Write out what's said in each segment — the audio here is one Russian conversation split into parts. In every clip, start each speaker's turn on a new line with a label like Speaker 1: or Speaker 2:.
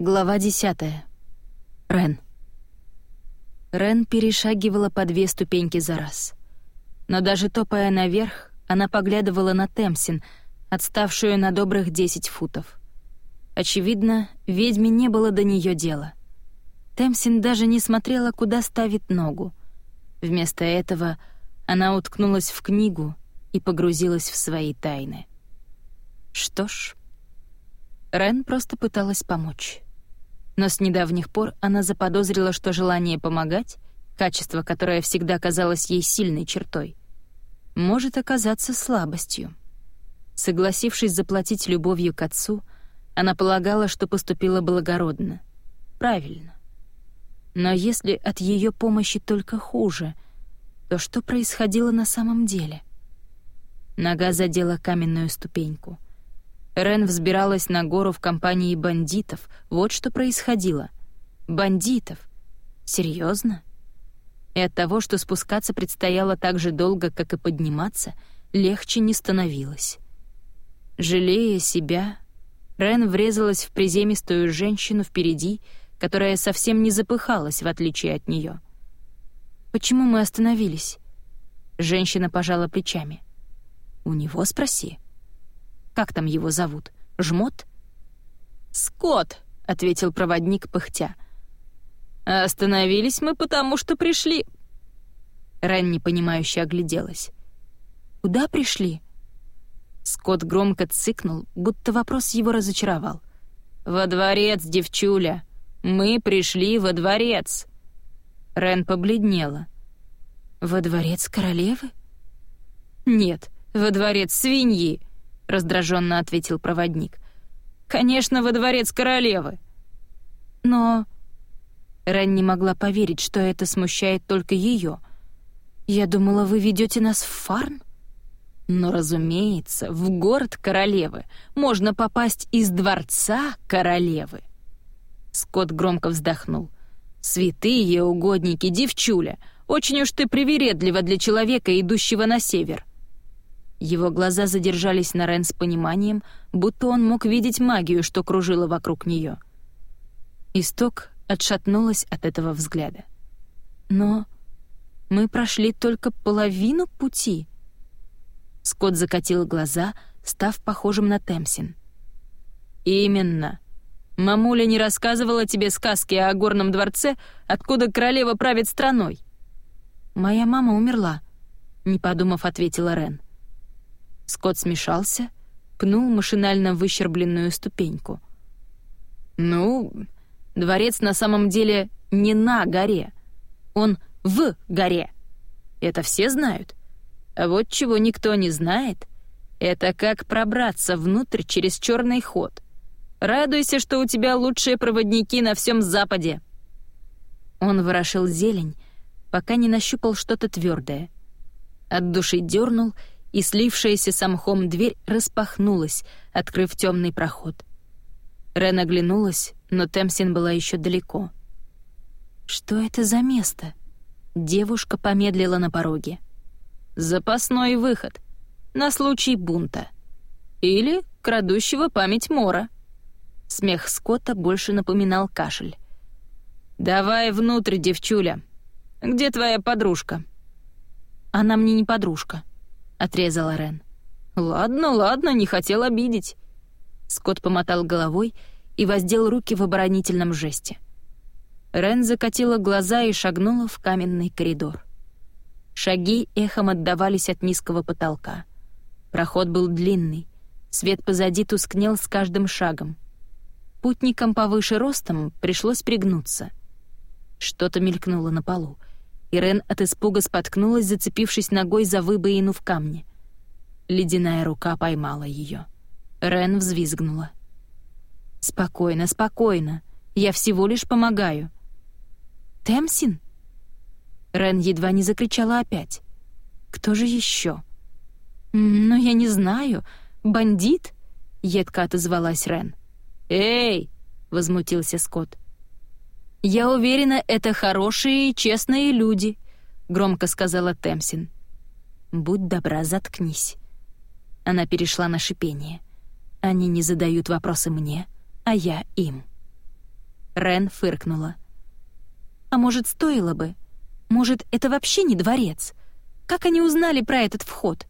Speaker 1: Глава десятая. Рен. Рен перешагивала по две ступеньки за раз. Но даже топая наверх, она поглядывала на Темсин, отставшую на добрых десять футов. Очевидно, ведьме не было до нее дела. Темсин даже не смотрела, куда ставит ногу. Вместо этого она уткнулась в книгу и погрузилась в свои тайны. Что ж, Рен просто пыталась помочь но с недавних пор она заподозрила, что желание помогать, качество, которое всегда казалось ей сильной чертой, может оказаться слабостью. Согласившись заплатить любовью к отцу, она полагала, что поступила благородно, правильно. Но если от ее помощи только хуже, то что происходило на самом деле? Нога задела каменную ступеньку — Рен взбиралась на гору в компании бандитов. Вот что происходило. Бандитов. Серьезно? И от того, что спускаться предстояло так же долго, как и подниматься, легче не становилось. Жалея себя, Рен врезалась в приземистую женщину впереди, которая совсем не запыхалась, в отличие от нее. «Почему мы остановились?» Женщина пожала плечами. «У него спроси». Как там его зовут? Жмот?»
Speaker 2: «Скотт», — ответил проводник, пыхтя. «Остановились мы, потому что пришли».
Speaker 1: Рен непонимающе огляделась. «Куда пришли?» Скотт громко цыкнул, будто вопрос его разочаровал.
Speaker 2: «Во дворец, девчуля! Мы пришли во дворец!»
Speaker 1: Рен побледнела. «Во дворец королевы?»
Speaker 2: «Нет, во дворец свиньи!» Раздраженно ответил проводник. Конечно, во дворец королевы.
Speaker 1: Но Рен не могла поверить, что это смущает только ее. Я думала, вы ведете нас в Фарн?
Speaker 2: Но, разумеется, в город королевы можно попасть из дворца королевы. Скотт громко вздохнул. «Святые угодники, девчуля, очень уж ты привередлива для человека, идущего на север.
Speaker 1: Его глаза задержались на Рен с пониманием, будто он мог видеть магию, что кружила вокруг нее. Исток отшатнулась от этого взгляда. «Но мы прошли только половину пути». Скотт закатил глаза, став похожим на Темсин.
Speaker 2: «Именно. Мамуля не рассказывала тебе сказки о горном дворце, откуда королева правит страной?»
Speaker 1: «Моя мама умерла», — не подумав, ответила Рен. Скотт смешался, пнул машинально выщербленную ступеньку.
Speaker 2: «Ну, дворец на самом деле не на горе. Он в горе. Это все знают. А вот чего никто не знает, это как пробраться внутрь через черный ход. Радуйся, что у тебя лучшие проводники на всем Западе».
Speaker 1: Он ворошил зелень, пока не нащупал что-то твердое. От души дернул и слившаяся с мхом дверь распахнулась, открыв темный проход. Рен оглянулась, но Темсин была еще далеко. «Что это за место?» Девушка помедлила на пороге.
Speaker 2: «Запасной выход. На случай бунта. Или крадущего память Мора».
Speaker 1: Смех Скотта больше напоминал кашель.
Speaker 2: «Давай внутрь, девчуля. Где твоя подружка?»
Speaker 1: «Она мне не подружка», отрезала Рен.
Speaker 2: «Ладно, ладно, не хотел обидеть».
Speaker 1: Скотт помотал головой и воздел руки в оборонительном жесте. Рен закатила глаза и шагнула в каменный коридор. Шаги эхом отдавались от низкого потолка. Проход был длинный, свет позади тускнел с каждым шагом. Путникам повыше ростом пришлось пригнуться. Что-то мелькнуло на полу — Ирен от испуга споткнулась, зацепившись ногой за выбоину в камне. Ледяная рука поймала ее. Рен взвизгнула. «Спокойно, спокойно. Я всего лишь помогаю». «Темсин?» Рен едва не закричала опять. «Кто же еще?» «Ну, я не знаю. Бандит?» — едко отозвалась Рен.
Speaker 2: «Эй!» — возмутился Скотт. «Я уверена, это хорошие и честные люди», — громко сказала Темсин.
Speaker 1: «Будь добра, заткнись». Она перешла на шипение. «Они не задают вопросы мне, а я им». Рен фыркнула. «А может, стоило бы? Может, это вообще не дворец? Как они узнали про этот вход?»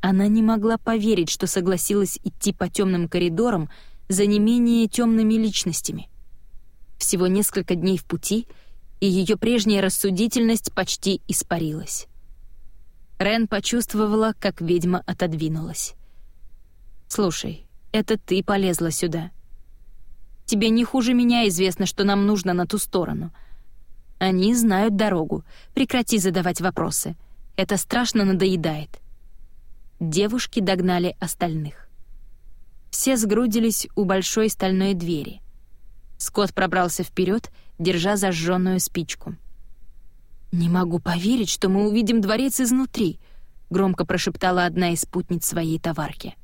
Speaker 1: Она не могла поверить, что согласилась идти по темным коридорам за не менее темными личностями. Всего несколько дней в пути, и ее прежняя рассудительность почти испарилась. Рен почувствовала, как ведьма отодвинулась. «Слушай, это ты полезла сюда. Тебе не хуже меня известно, что нам нужно на ту сторону. Они знают дорогу. Прекрати задавать вопросы. Это страшно надоедает». Девушки догнали остальных. Все сгрудились у большой стальной двери. Скотт пробрался вперед, держа зажженную спичку. «Не могу поверить, что мы увидим дворец изнутри», — громко прошептала одна из спутниц своей товарки.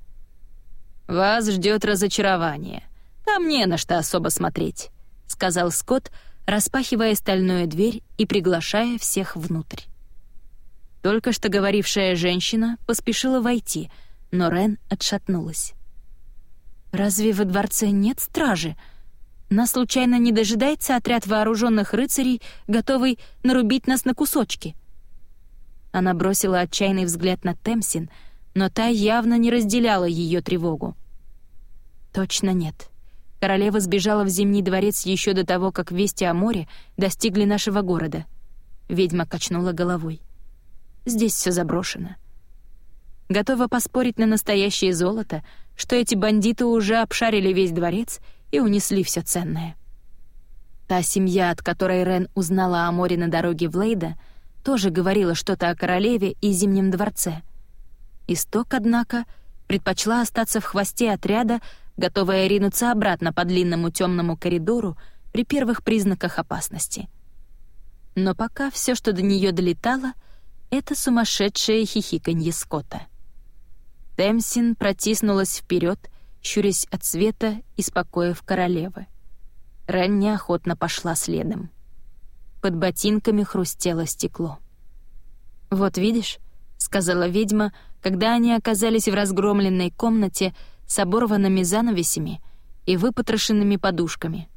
Speaker 1: «Вас ждет разочарование. Там не на что особо смотреть», — сказал Скотт, распахивая стальную дверь и приглашая всех внутрь. Только что говорившая женщина поспешила войти, но Рен отшатнулась. «Разве во дворце нет стражи? Нас случайно не дожидается отряд вооруженных рыцарей, готовый нарубить нас на кусочки?» Она бросила отчаянный взгляд на Темсин, но та явно не разделяла ее тревогу. «Точно нет. Королева сбежала в Зимний дворец еще до того, как вести о море достигли нашего города». Ведьма качнула головой. Здесь все заброшено. Готова поспорить на настоящее золото, что эти бандиты уже обшарили весь дворец и унесли все ценное. Та семья, от которой Рен узнала о море на дороге в Лейда, тоже говорила что-то о королеве и Зимнем дворце. Исток, однако, предпочла остаться в хвосте отряда, готовая ринуться обратно по длинному темному коридору при первых признаках опасности. Но пока все, что до нее долетало — это сумасшедшее хихиканье Скотта. Темсин протиснулась вперед, щурясь от света и спокоев королевы. Рен неохотно пошла следом. Под ботинками хрустело стекло. «Вот видишь», — сказала ведьма, когда они оказались в разгромленной комнате с оборванными занавесями и выпотрошенными подушками.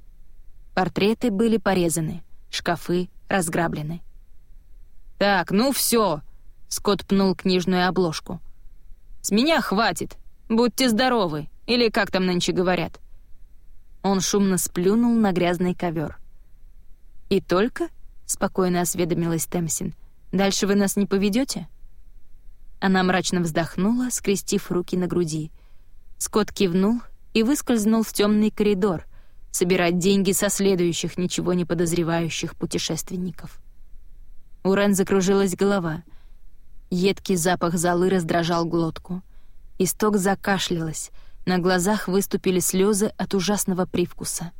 Speaker 1: Портреты были порезаны, шкафы разграблены. «Так, ну все!» — Скотт пнул книжную обложку. «С меня хватит! Будьте здоровы! Или как там нынче говорят?» Он шумно сплюнул на грязный ковер. «И только?» — спокойно осведомилась Темсин. «Дальше вы нас не поведете? Она мрачно вздохнула, скрестив руки на груди. Скотт кивнул и выскользнул в темный коридор, собирать деньги со следующих ничего не подозревающих путешественников. У Рен закружилась голова. Едкий запах золы раздражал глотку. Исток закашлялась, на глазах выступили слезы от ужасного привкуса.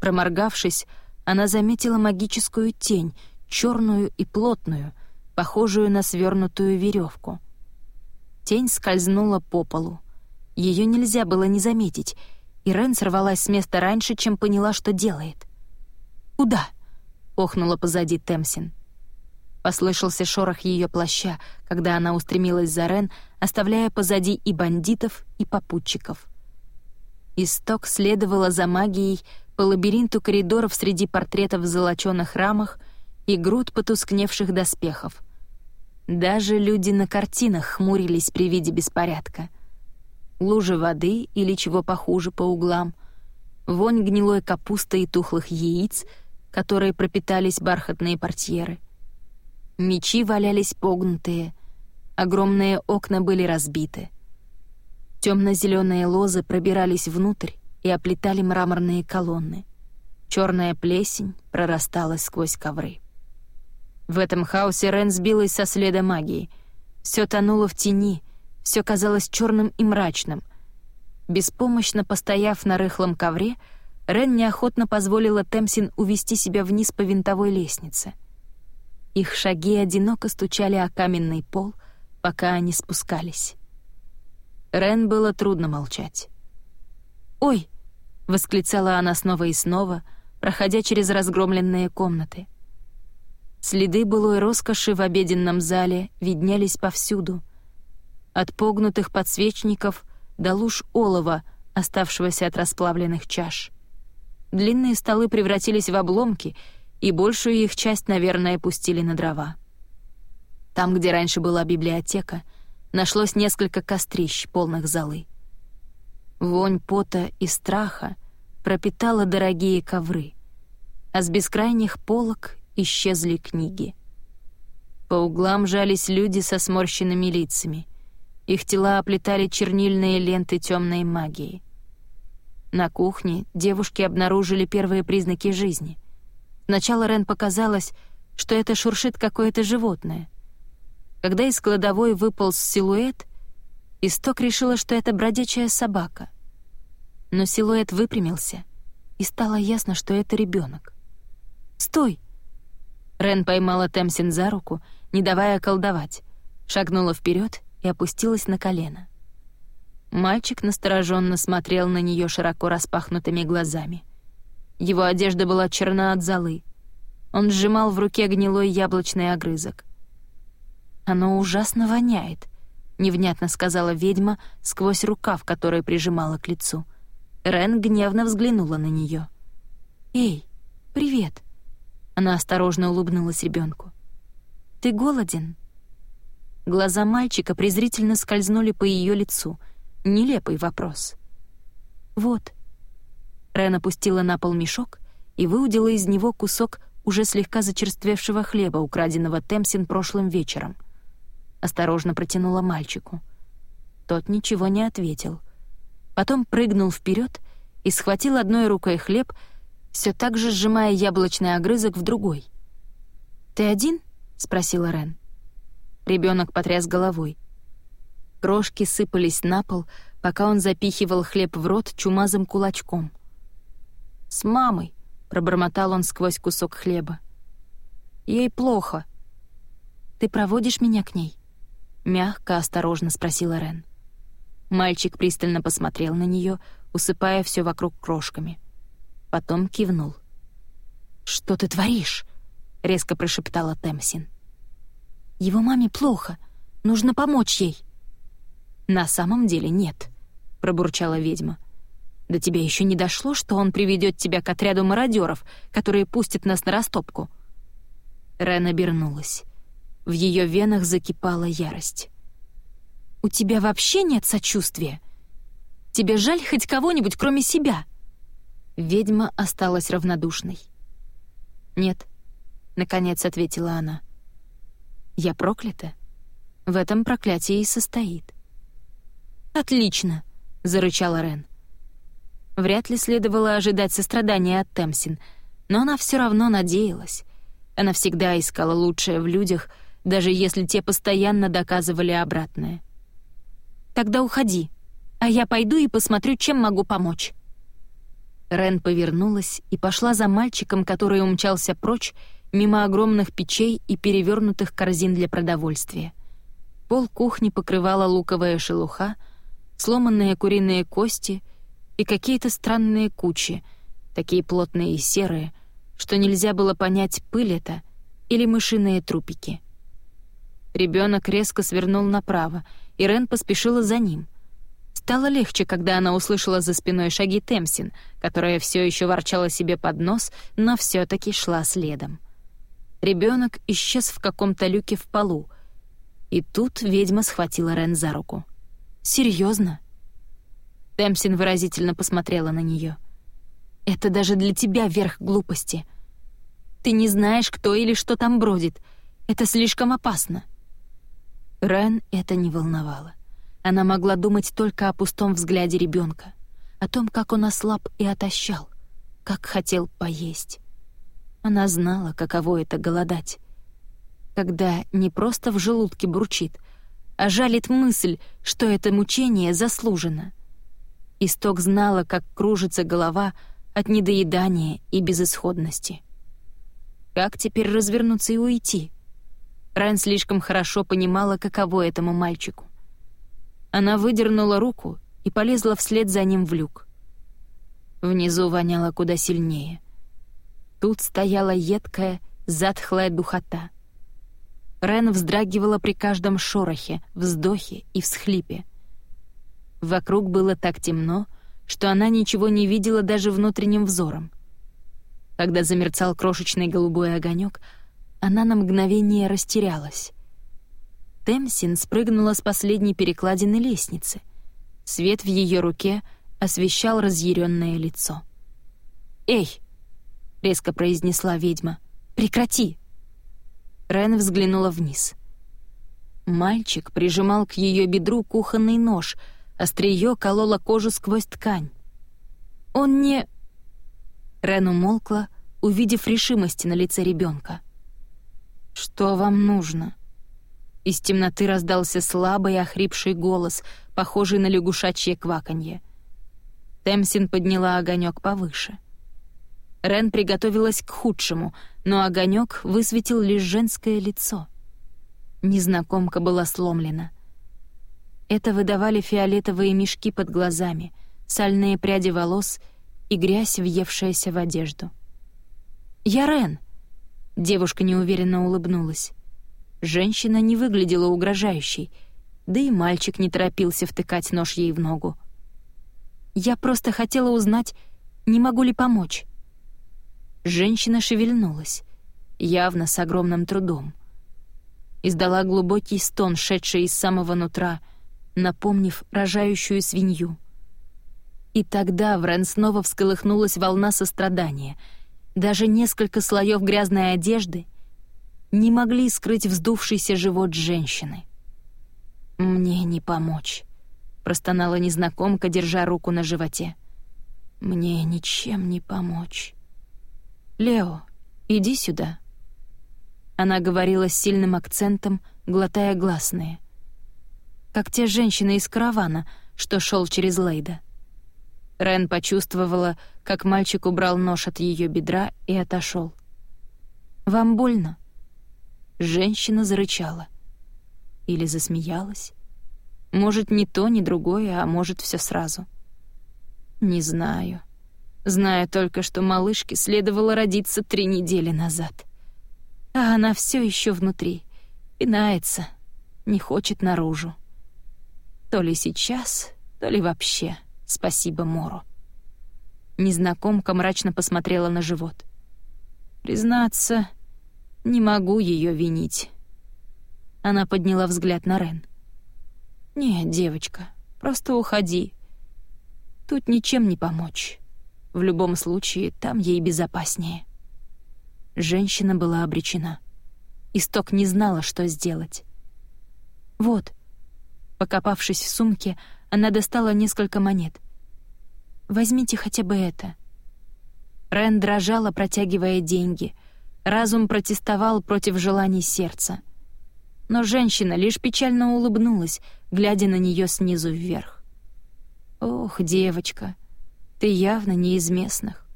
Speaker 1: Проморгавшись, она заметила магическую тень, черную и плотную, похожую на свернутую веревку. Тень скользнула по полу. Ее нельзя было не заметить, и Рен сорвалась с места раньше, чем поняла, что делает. «Куда?» — охнула позади Темсин. Послышался шорох ее плаща, когда она устремилась за Рен, оставляя позади и бандитов, и попутчиков. Исток следовала за магией по лабиринту коридоров среди портретов в золочёных рамах и груд потускневших доспехов. Даже люди на картинах хмурились при виде беспорядка. Лужи воды или чего похуже по углам, вонь гнилой капусты и тухлых яиц, которые пропитались бархатные портьеры — Мечи валялись погнутые, огромные окна были разбиты. Темно-зеленые лозы пробирались внутрь и оплетали мраморные колонны. Черная плесень прорастала сквозь ковры. В этом хаосе Рен сбилась со следа магии. Все тонуло в тени, все казалось черным и мрачным. Беспомощно постояв на рыхлом ковре, Рен неохотно позволила Темсин увести себя вниз по винтовой лестнице — их шаги одиноко стучали о каменный пол, пока они спускались. Рен было трудно молчать. «Ой!» — восклицала она снова и снова, проходя через разгромленные комнаты. Следы былой роскоши в обеденном зале виднелись повсюду. От погнутых подсвечников до луж олова, оставшегося от расплавленных чаш. длинные столы превратились в обломки, и большую их часть, наверное, пустили на дрова. Там, где раньше была библиотека, нашлось несколько кострищ, полных золы. Вонь пота и страха пропитала дорогие ковры, а с бескрайних полок исчезли книги. По углам жались люди со сморщенными лицами. Их тела оплетали чернильные ленты темной магии. На кухне девушки обнаружили первые признаки жизни. Сначала Рен показалось, что это шуршит какое-то животное. Когда из кладовой выполз силуэт, Исток решила, что это бродячая собака. Но силуэт выпрямился, и стало ясно, что это ребенок. «Стой!» Рен поймала Темсин за руку, не давая колдовать, шагнула вперед и опустилась на колено. Мальчик настороженно смотрел на нее широко распахнутыми глазами. Его одежда была черна от золы. Он сжимал в руке гнилой яблочный огрызок. «Оно ужасно воняет», — невнятно сказала ведьма сквозь рукав, который прижимала к лицу. Рен гневно взглянула на нее. «Эй, привет!» Она осторожно улыбнулась ребенку. «Ты голоден?» Глаза мальчика презрительно скользнули по ее лицу. Нелепый вопрос. «Вот». Рен опустила на пол мешок и выудила из него кусок уже слегка зачерствевшего хлеба, украденного Темсин прошлым вечером — осторожно протянула мальчику. Тот ничего не ответил. Потом прыгнул вперед и схватил одной рукой хлеб, все так же сжимая яблочный огрызок в другой. «Ты один?» — спросила Рен. Ребенок потряс головой. Крошки сыпались на пол, пока он запихивал хлеб в рот чумазым кулачком. «С мамой», — пробормотал он сквозь кусок хлеба. «Ей плохо». «Ты проводишь меня к ней?» — мягко, осторожно спросила Рен. Мальчик пристально посмотрел на нее, усыпая все вокруг крошками. Потом кивнул. «Что ты творишь?» — резко прошептала Темсин. «Его маме плохо. Нужно помочь ей». «На самом деле нет», — пробурчала ведьма. «До тебя еще не дошло, что он приведет тебя к отряду мародеров, которые пустят нас на растопку?» Рен обернулась. В ее венах закипала ярость. «У тебя вообще нет сочувствия? Тебе жаль хоть кого-нибудь, кроме себя?» Ведьма осталась равнодушной. «Нет», — наконец ответила она. «Я проклята. В этом проклятие и состоит». «Отлично», — зарычала Рен. Вряд ли следовало ожидать сострадания от Темсин, но она все равно надеялась. Она всегда искала лучшее в людях — даже если те постоянно доказывали обратное. «Тогда уходи, а я пойду и посмотрю, чем могу помочь». Рен повернулась и пошла за мальчиком, который умчался прочь мимо огромных печей и перевернутых корзин для продовольствия. Пол кухни покрывала луковая шелуха, сломанные куриные кости и какие-то странные кучи, такие плотные и серые, что нельзя было понять, пыль это или мышиные трупики. Ребенок резко свернул направо, и Рен поспешила за ним. Стало легче, когда она услышала за спиной шаги Темсин, которая все еще ворчала себе под нос, но все таки шла следом. Ребенок исчез в каком-то люке в полу, и тут ведьма схватила Рен за руку. Серьезно? Темсин выразительно посмотрела на нее. «Это даже для тебя верх глупости. Ты не знаешь, кто или что там бродит. Это слишком опасно». Рен это не волновало. Она могла думать только о пустом взгляде ребенка, о том, как он ослаб и отощал, как хотел поесть. Она знала, каково это голодать. Когда не просто в желудке бурчит, а жалит мысль, что это мучение заслужено. Исток знала, как кружится голова от недоедания и безысходности. Как теперь развернуться и уйти? Ран слишком хорошо понимала, каково этому мальчику. Она выдернула руку и полезла вслед за ним в люк. Внизу воняло куда сильнее. Тут стояла едкая, затхлая духота. Рен вздрагивала при каждом шорохе, вздохе и всхлипе. Вокруг было так темно, что она ничего не видела даже внутренним взором — Когда замерцал крошечный голубой огонек, она на мгновение растерялась. Темсин спрыгнула с последней перекладины лестницы. Свет в ее руке освещал разъяренное лицо. «Эй!» — резко произнесла ведьма. «Прекрати!» Рен взглянула вниз. Мальчик прижимал к ее бедру кухонный нож, острие кололо кожу сквозь ткань. «Он не...» Рен умолкла, увидев решимости на лице ребенка. «Что вам нужно?» Из темноты раздался слабый охрипший голос, похожий на лягушачье кваканье. Темсин подняла огонек повыше. Рен приготовилась к худшему, но огонек высветил лишь женское лицо. Незнакомка была сломлена. Это выдавали фиолетовые мешки под глазами, сальные пряди волос и грязь, въевшаяся в одежду. «Я Рен!» — девушка неуверенно улыбнулась. Женщина не выглядела угрожающей, да и мальчик не торопился втыкать нож ей в ногу. «Я просто хотела узнать, не могу ли помочь». Женщина шевельнулась, явно с огромным трудом. Издала глубокий стон, шедший из самого нутра, напомнив рожающую свинью. И тогда в Рен снова всколыхнулась волна сострадания. Даже несколько слоев грязной одежды — не могли скрыть вздувшийся живот женщины. «Мне не помочь», — простонала незнакомка, держа руку на животе. «Мне ничем не помочь». «Лео, иди сюда». Она говорила с сильным акцентом, глотая гласные. Как те женщины из каравана, что шел через Лейда. Рен почувствовала, как мальчик убрал нож от ее бедра и отошел. «Вам больно?» Женщина зарычала. Или засмеялась. Может, ни то, ни другое, а может, все сразу. Не знаю. Знаю только, что малышке следовало родиться три недели назад. А она все еще внутри, пинается, не хочет наружу. То ли сейчас, то ли вообще. Спасибо Мору. Незнакомка мрачно посмотрела на живот. Признаться, не могу ее винить. Она подняла взгляд на Рен. «Нет, девочка, просто уходи. Тут ничем не помочь. В любом случае, там ей безопаснее». Женщина была обречена. Исток не знала, что сделать. «Вот». Покопавшись в сумке, она достала несколько монет. «Возьмите хотя бы это». Рен дрожала, протягивая деньги — Разум протестовал против желаний сердца. Но женщина лишь печально улыбнулась, глядя на нее снизу вверх. «Ох, девочка, ты явно не из местных.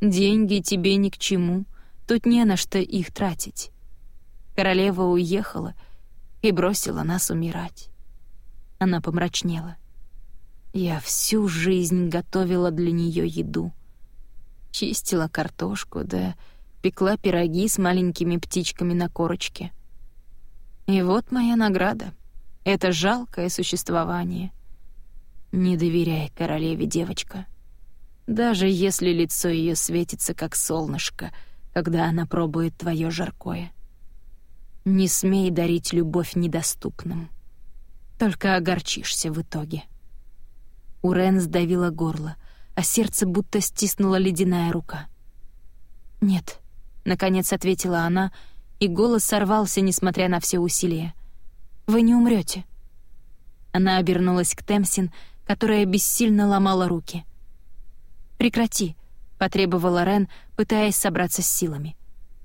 Speaker 1: Деньги тебе ни к чему, тут не на что их тратить. Королева уехала и бросила нас умирать». Она помрачнела. Я всю жизнь готовила для нее еду. Чистила картошку, да пекла пироги с маленькими птичками на корочке. И вот моя награда. Это жалкое существование. Не доверяй королеве, девочка. Даже если лицо ее светится, как солнышко, когда она пробует твое жаркое. Не смей дарить любовь недоступным. Только огорчишься в итоге. Урен сдавила горло, а сердце будто стиснула ледяная рука. «Нет, — наконец ответила она, и голос сорвался, несмотря на все усилия. «Вы не умрете. Она обернулась к Темсин, которая бессильно ломала руки. «Прекрати», — потребовала Рен, пытаясь собраться с силами.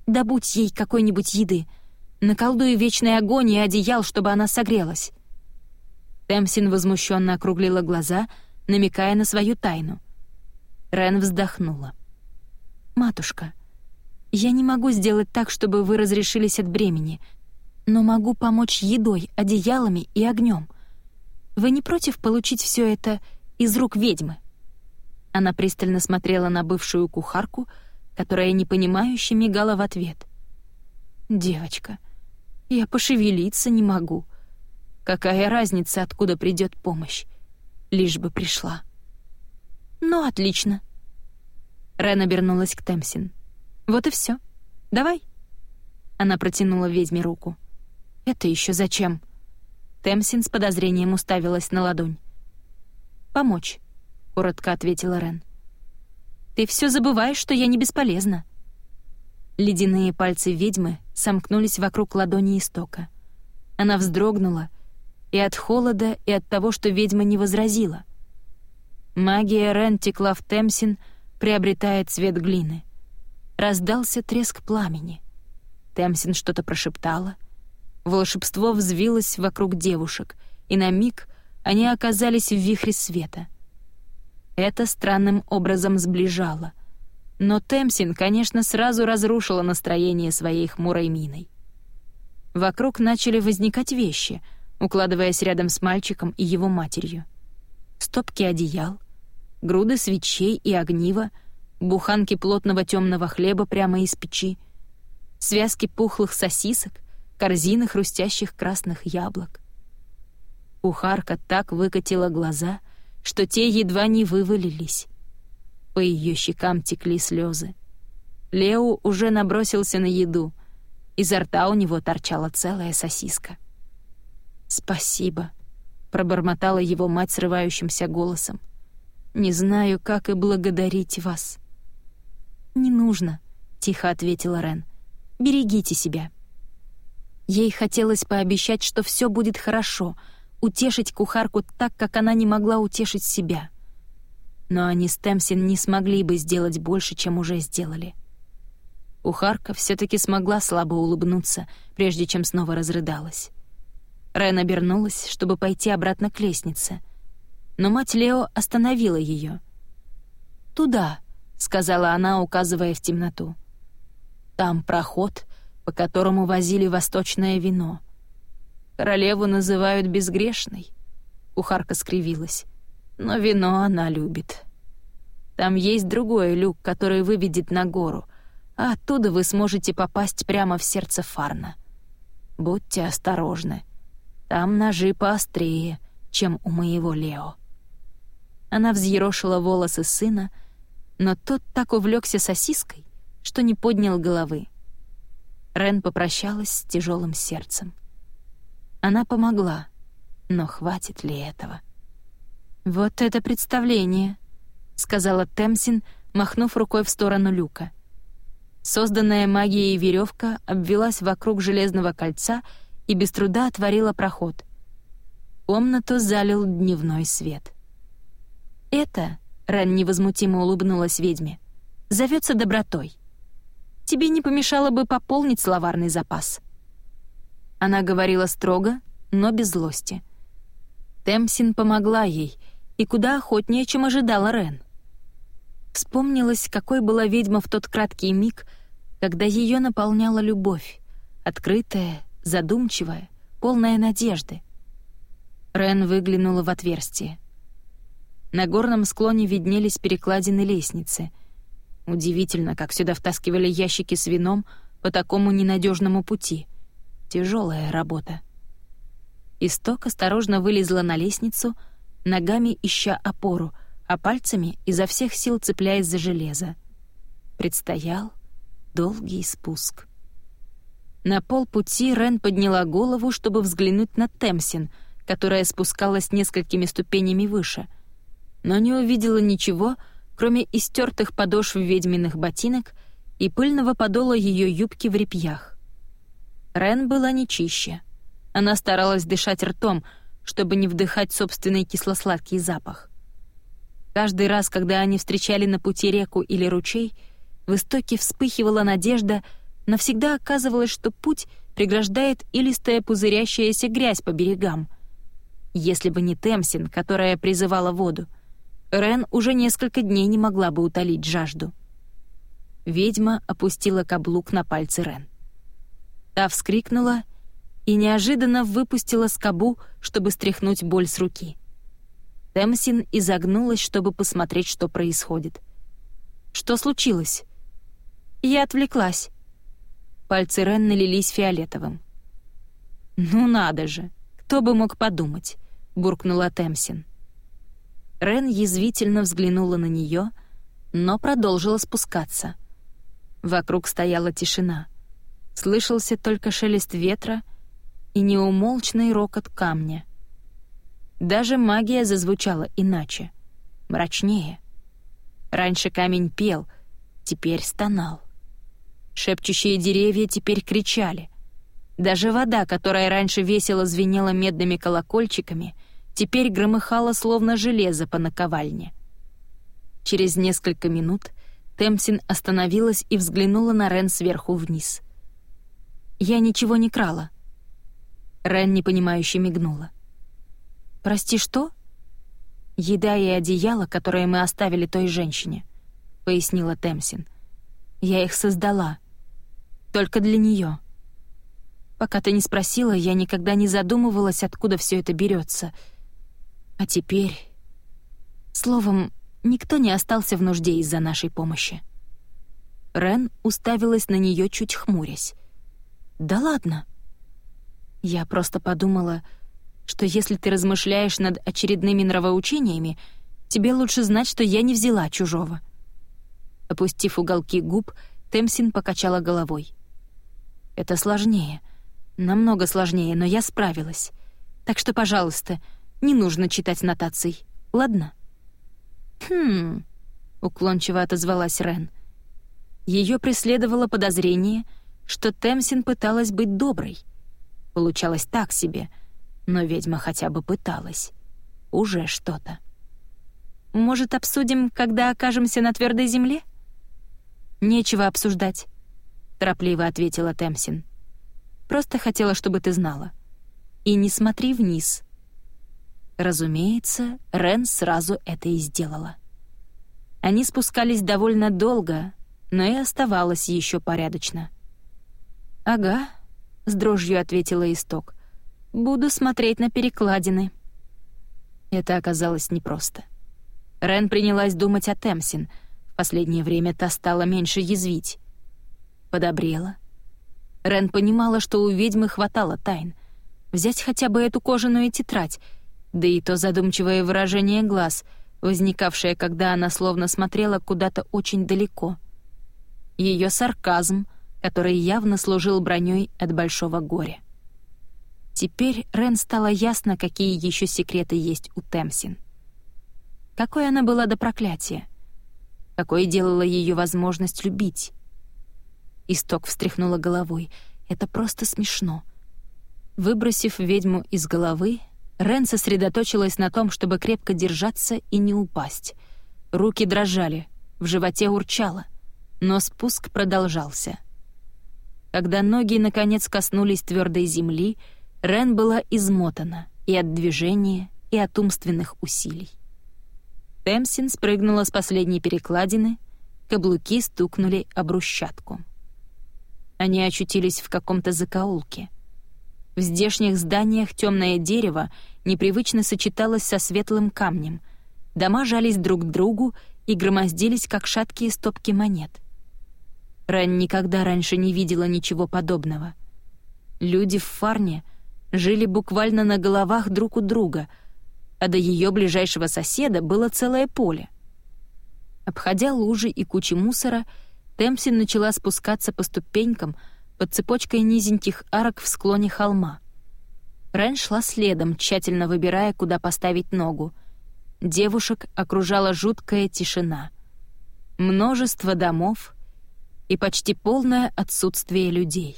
Speaker 1: «Добудь ей какой-нибудь еды. Наколдуй вечный огонь и одеял, чтобы она согрелась». Темсин возмущенно округлила глаза, намекая на свою тайну. Рен вздохнула. «Матушка», — я не могу сделать так, чтобы вы разрешились от бремени, но могу помочь едой, одеялами и огнем. Вы не против получить все это из рук ведьмы?» Она пристально смотрела на бывшую кухарку, которая непонимающе мигала в ответ. «Девочка, я пошевелиться не могу. Какая разница, откуда придет помощь? Лишь бы пришла». «Ну, отлично», Рен обернулась к Темсин. «Вот и все. Давай». Она протянула ведьме руку. «Это еще зачем?» Темсин с подозрением уставилась на ладонь. «Помочь», — коротко ответила Рен. «Ты все забываешь, что я не бесполезна». Ледяные пальцы ведьмы сомкнулись вокруг ладони истока. Она вздрогнула и от холода, и от того, что ведьма не возразила. Магия Рен текла в Темсин, приобретая цвет глины. Раздался треск пламени. Темсин что-то прошептала. Волшебство взвилось вокруг девушек, и на миг они оказались в вихре света. Это странным образом сближало. Но Темсин, конечно, сразу разрушила настроение своей хмурой миной. Вокруг начали возникать вещи, укладываясь рядом с мальчиком и его матерью. Стопки одеял, груды свечей и огнива, буханки плотного темного хлеба прямо из печи, связки пухлых сосисок, корзины хрустящих красных яблок. Кухарка так выкатила глаза, что те едва не вывалились. По ее щекам текли слезы. Лео уже набросился на еду. Изо рта у него торчала целая сосиска. «Спасибо», — пробормотала его мать срывающимся голосом. «Не знаю, как и благодарить вас». «Не нужно», — тихо ответила Рен. Берегите себя». Ей хотелось пообещать, что все будет хорошо, утешить кухарку так, как она не могла утешить себя. Но они с Темсин не смогли бы сделать больше, чем уже сделали. Кухарка все таки смогла слабо улыбнуться, прежде чем снова разрыдалась. Рен обернулась, чтобы пойти обратно к лестнице. Но мать Лео остановила ее. «Туда», — сказала она, указывая в темноту. Там проход, по которому возили восточное вино. Королеву называют безгрешной. Кухарка скривилась. Но вино она любит. Там есть другой люк, который выведет на гору, а оттуда вы сможете попасть прямо в сердце Фарна. Будьте осторожны. Там ножи поострее, чем у моего Лео. Она взъерошила волосы сына, но тот так увлекся сосиской, что не поднял головы. Рен попрощалась с тяжелым сердцем. Она помогла, но хватит ли этого? «Вот это представление», — сказала Темсин, махнув рукой в сторону люка. Созданная магией веревка обвелась вокруг железного кольца и без труда отворила проход. Комнату залил дневной свет. «Это», — Рен невозмутимо улыбнулась ведьме, — «зовется добротой» тебе не помешало бы пополнить словарный запас». Она говорила строго, но без злости. Темсин помогла ей, и куда охотнее, чем ожидала Рен. Вспомнилось, какой была ведьма в тот краткий миг, когда ее наполняла любовь, открытая, задумчивая, полная надежды. Рен выглянула в отверстие. На горном склоне виднелись перекладины лестницы — Удивительно, как сюда втаскивали ящики с вином по такому ненадежному пути. Тяжелая работа. Исток осторожно вылезла на лестницу, ногами ища опору, а пальцами изо всех сил цепляясь за железо. Предстоял долгий спуск. На полпути Рен подняла голову, чтобы взглянуть на Темсин, которая спускалась несколькими ступенями выше, но не увидела ничего, кроме истертых подошв ведьминых ботинок и пыльного подола ее юбки в репьях. Рен была не чище. Она старалась дышать ртом, чтобы не вдыхать собственный кисло-сладкий запах. Каждый раз, когда они встречали на пути реку или ручей, в истоке вспыхивала надежда, но всегда оказывалось, что путь преграждает илистая пузырящаяся грязь по берегам. Если бы не Темсин, которая призывала воду — Рен уже несколько дней не могла бы утолить жажду. Ведьма опустила каблук на пальцы Рен. Та вскрикнула и неожиданно выпустила скобу, чтобы стряхнуть боль с руки. Темсин изогнулась, чтобы посмотреть, что происходит. «Что случилось?» «Я отвлеклась». Пальцы Рен налились фиолетовым. «Ну надо же! Кто бы мог подумать?» — буркнула Темсин. Рен язвительно взглянула на нее, но продолжила спускаться. Вокруг стояла тишина. Слышался только шелест ветра и неумолчный рокот камня. Даже магия зазвучала иначе, мрачнее. Раньше камень пел, теперь стонал. Шепчущие деревья теперь кричали. Даже вода, которая раньше весело звенела медными колокольчиками, теперь громыхала словно железо по наковальне. Через несколько минут Темсин остановилась и взглянула на Рен сверху вниз. «Я ничего не крала». Рен непонимающе мигнула. «Прости, что?» «Еда и одеяло, которые мы оставили той женщине», — пояснила Темсин. «Я их создала. Только для нее. Пока ты не спросила, я никогда не задумывалась, откуда все это берется. А теперь... Словом, никто не остался в нужде из-за нашей помощи. Рен уставилась на нее, чуть хмурясь. «Да ладно!» Я просто подумала, что если ты размышляешь над очередными нравоучениями, тебе лучше знать, что я не взяла чужого. Опустив уголки губ, Темсин покачала головой. «Это сложнее. Намного сложнее, но я справилась. Так что, пожалуйста, не нужно читать нотаций, ладно?» «Хм...» — уклончиво отозвалась Рен. Ее преследовало подозрение, что Темсин пыталась быть доброй. Получалось так себе, но ведьма хотя бы пыталась. Уже что-то. «Может, обсудим, когда окажемся на твердой земле?» «Нечего обсуждать», — торопливо ответила Темсин. «Просто хотела, чтобы ты знала. И не смотри вниз. Разумеется, Рен сразу это и сделала. Они спускались довольно долго, но и оставалось еще порядочно. «Ага», — с дрожью ответила Исток. «Буду смотреть на перекладины». Это оказалось непросто. Рен принялась думать о Темсин. В последнее время та стала меньше язвить. Подобрела. Рен понимала, что у ведьмы хватало тайн. Взять хотя бы эту кожаную тетрадь — да и то задумчивое выражение глаз, возникавшее, когда она словно смотрела куда-то очень далеко. Ее сарказм, который явно служил броней от большого горя. Теперь Рен стало ясно, какие еще секреты есть у Темсин. Какой она была до проклятия? Какой делала ее возможность любить? Исток встряхнула головой. Это просто смешно. Выбросив ведьму из головы, Рен сосредоточилась на том, чтобы крепко держаться и не упасть. Руки дрожали, в животе урчало, но спуск продолжался. Когда ноги наконец коснулись твердой земли, Рен была измотана и от движения, и от умственных усилий. Темсин спрыгнула с последней перекладины, каблуки стукнули об брусчатку. Они очутились в каком-то закоулке — в здешних зданиях темное дерево непривычно сочеталось со светлым камнем. Дома жались друг к другу и громоздились, как шаткие стопки монет. Ран никогда раньше не видела ничего подобного. Люди в Фарне жили буквально на головах друг у друга, а до ее ближайшего соседа было целое поле. Обходя лужи и кучи мусора, Темсин начала спускаться по ступенькам — под цепочкой низеньких арок в склоне холма. Рен шла следом, тщательно выбирая, куда поставить ногу. Девушек окружала жуткая тишина. Множество домов и почти полное отсутствие людей.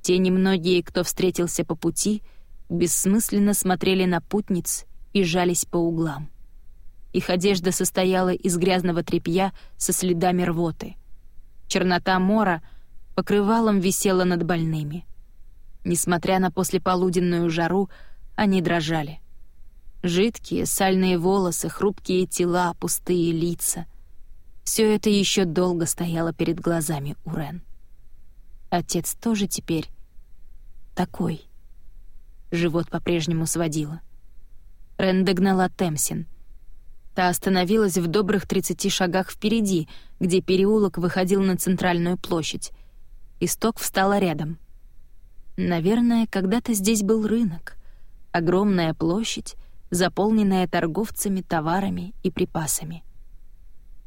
Speaker 1: Те немногие, кто встретился по пути, бессмысленно смотрели на путниц и жались по углам. Их одежда состояла из грязного тряпья со следами рвоты. Чернота мора — покрывалом висела над больными. Несмотря на послеполуденную жару, они дрожали. Жидкие, сальные волосы, хрупкие тела, пустые лица. Все это еще долго стояло перед глазами у Рен. Отец тоже теперь такой. Живот по-прежнему сводило. Рен догнала Темсин. Та остановилась в добрых 30 шагах впереди, где переулок выходил на центральную площадь — Исток встала рядом. Наверное, когда-то здесь был рынок. Огромная площадь, заполненная торговцами, товарами и припасами.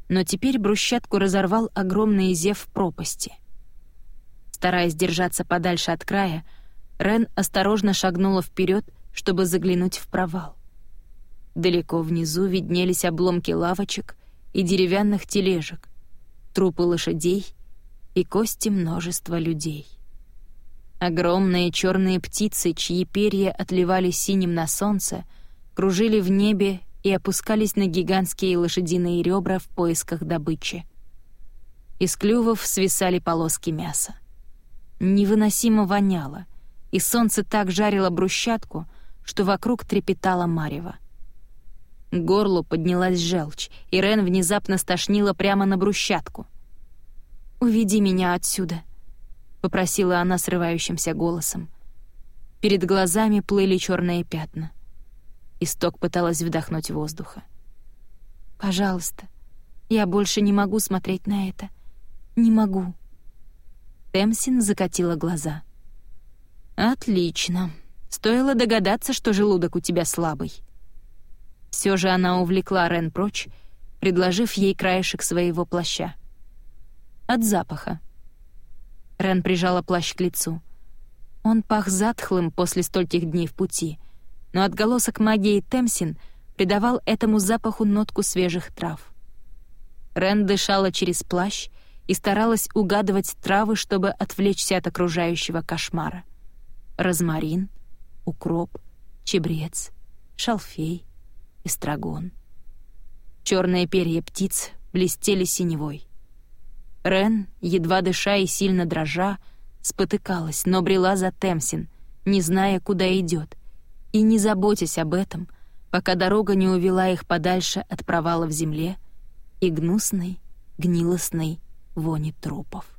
Speaker 1: но теперь брусчатку разорвал огромный зев пропасти. Стараясь держаться подальше от края, Рен осторожно шагнула вперед, чтобы заглянуть в провал. Далеко внизу виднелись обломки лавочек и деревянных тележек, трупы лошадей и кости множества людей. Огромные черные птицы, чьи перья отливали синим на солнце, кружили в небе и опускались на гигантские лошадиные ребра в поисках добычи. Из клювов свисали полоски мяса. Невыносимо воняло, и солнце так жарило брусчатку, что вокруг трепетало марево. К горлу поднялась желчь, и Рен внезапно стошнила прямо на брусчатку. «Уведи меня отсюда», — попросила она срывающимся голосом. Перед глазами плыли черные пятна. Исток пыталась вдохнуть воздуха. «Пожалуйста, я больше не могу смотреть на это. Не могу». Темсин закатила глаза. «Отлично. Стоило догадаться, что желудок у тебя слабый». Все же она увлекла Рен прочь, предложив ей краешек своего плаща. От запаха. Рен прижала плащ к лицу. Он пах затхлым после стольких дней в пути — но отголосок магии Темсин придавал этому запаху нотку свежих трав. Рен дышала через плащ и старалась угадывать травы, чтобы отвлечься от окружающего кошмара. Розмарин, укроп, чебрец, шалфей, эстрагон. Черные перья птиц блестели синевой. Рен, едва дыша и сильно дрожа, спотыкалась, но брела за Темсин, не зная, куда идет, и не заботясь об этом, пока дорога не увела их подальше от провала в земле и гнусной, гнилостной вони трупов.